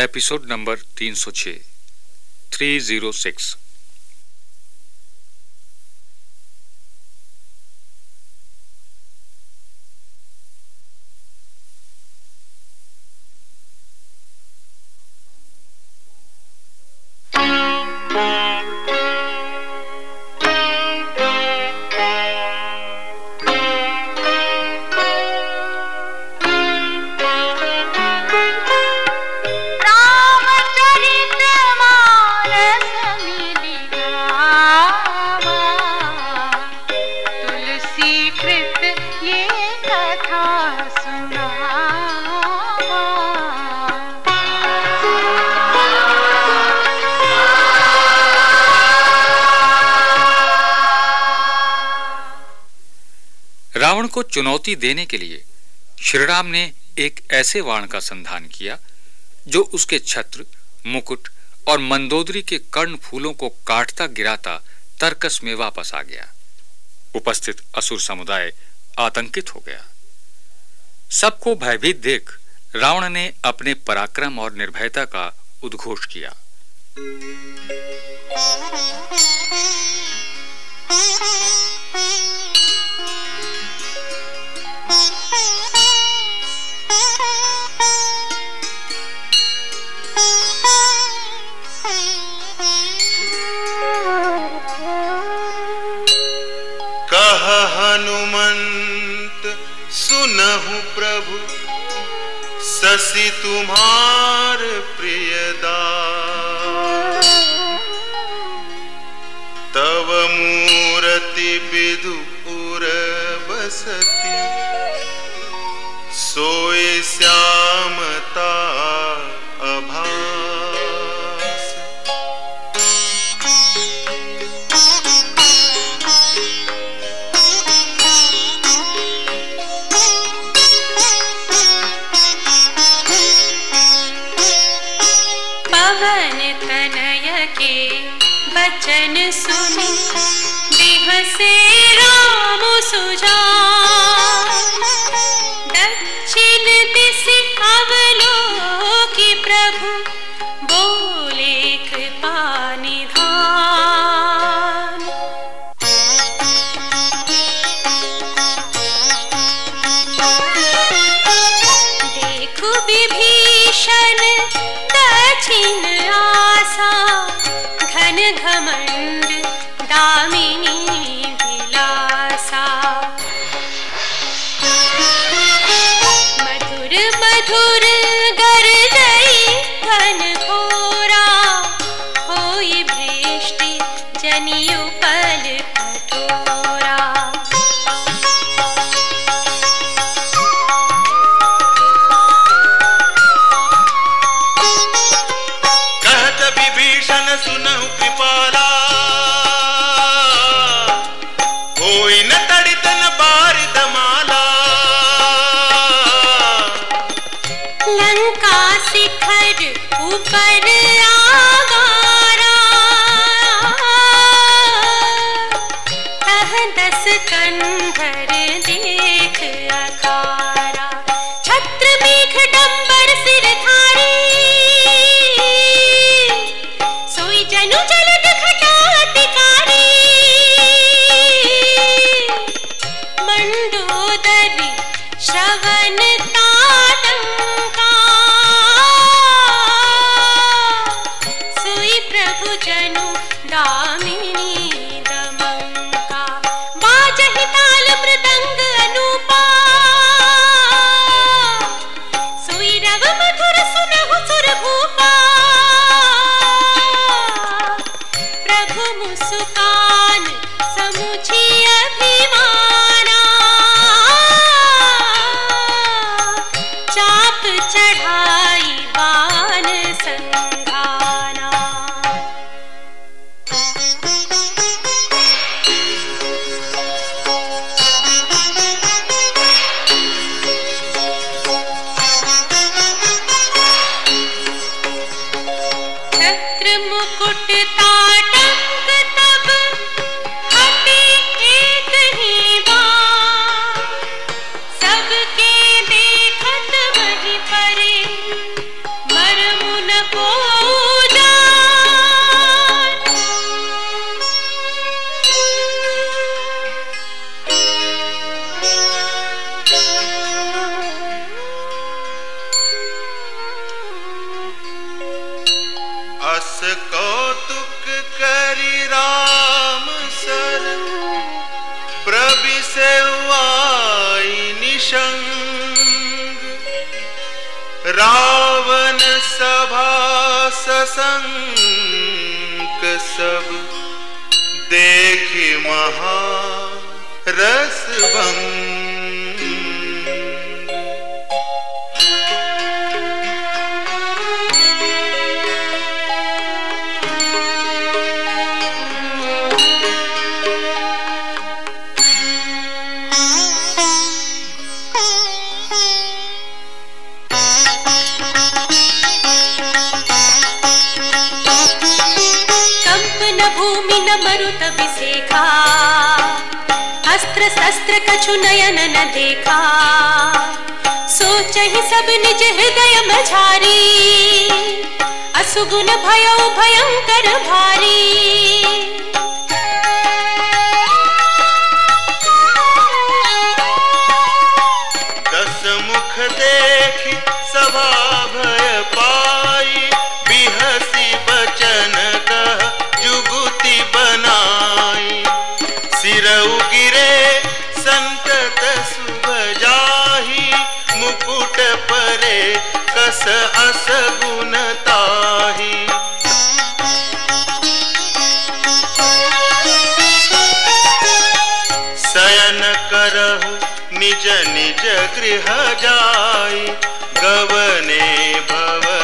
Episode number 306 306 Ravan को चुनौती देने के लिए श्रीराम ने एक ऐसे वाण का संधान किया, जो उसके छत्र, मुकुट और मंदोदरी के कर्ण फूलों को काटता गिराता तर्कस में वापस आ गया। उपस्थित असुर समुदाय आतंकित हो गया। सबको भयभीत देख रावण ने अपने पराक्रम और निर्भयता का उद्घोष किया। हनुमंत सुनहु प्रभु शशि तुम्हार प्रियदा। तव मूर्ति विदुपुर बसती सोय श्यामता वचन सुनी बिहसे राम सुजा। दक्षिण दिश अवलोकी प्रभु बोले कृपा निधान। देखु विभीषण घमण्ड दामिनी श्रवण ससंक सब देखि महा रस शस्त्र कछु नयन न देखा। सोच ही सब निज हृदय मझारी। असुगुण भयो, भयंकर भारी। निज निज गृह जाय गवने भवन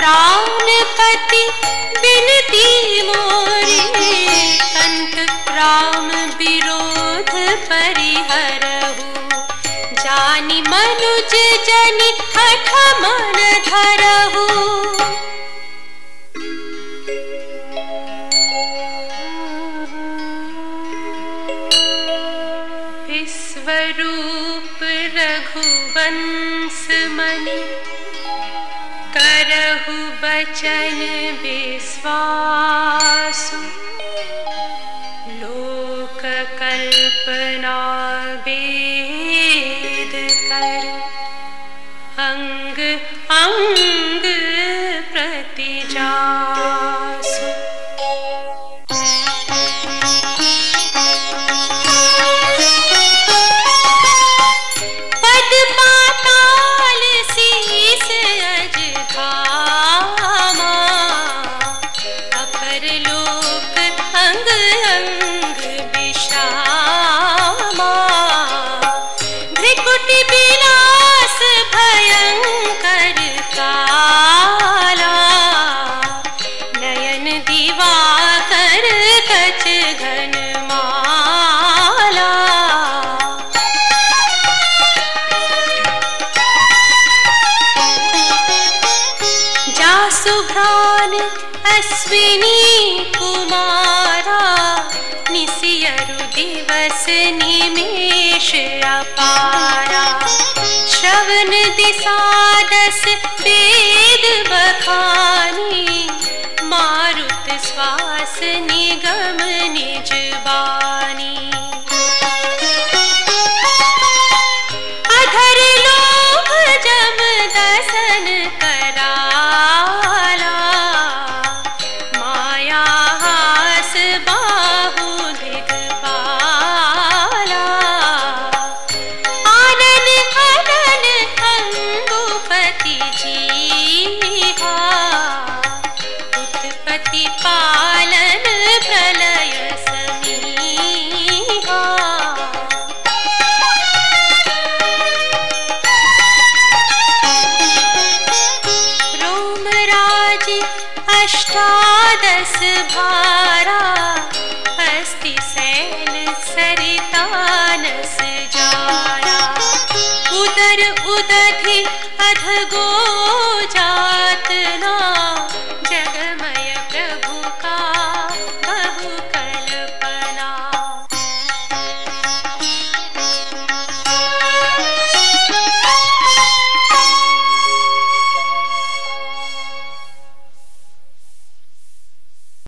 सुनहु प्राणपति बिनती मोरी। कंठ राम विरोध परिहरहु जानी मनुज जनि हठ मन धरहु विश्वरूप रघुवंश मणि करहु बचन विश्वासु। लोक कल्पना वेद कर। अंग अंग प्रति जासु अश्विनी कुमारा निसियरु दिवस निमेष अपारा। श्रवण दिशादस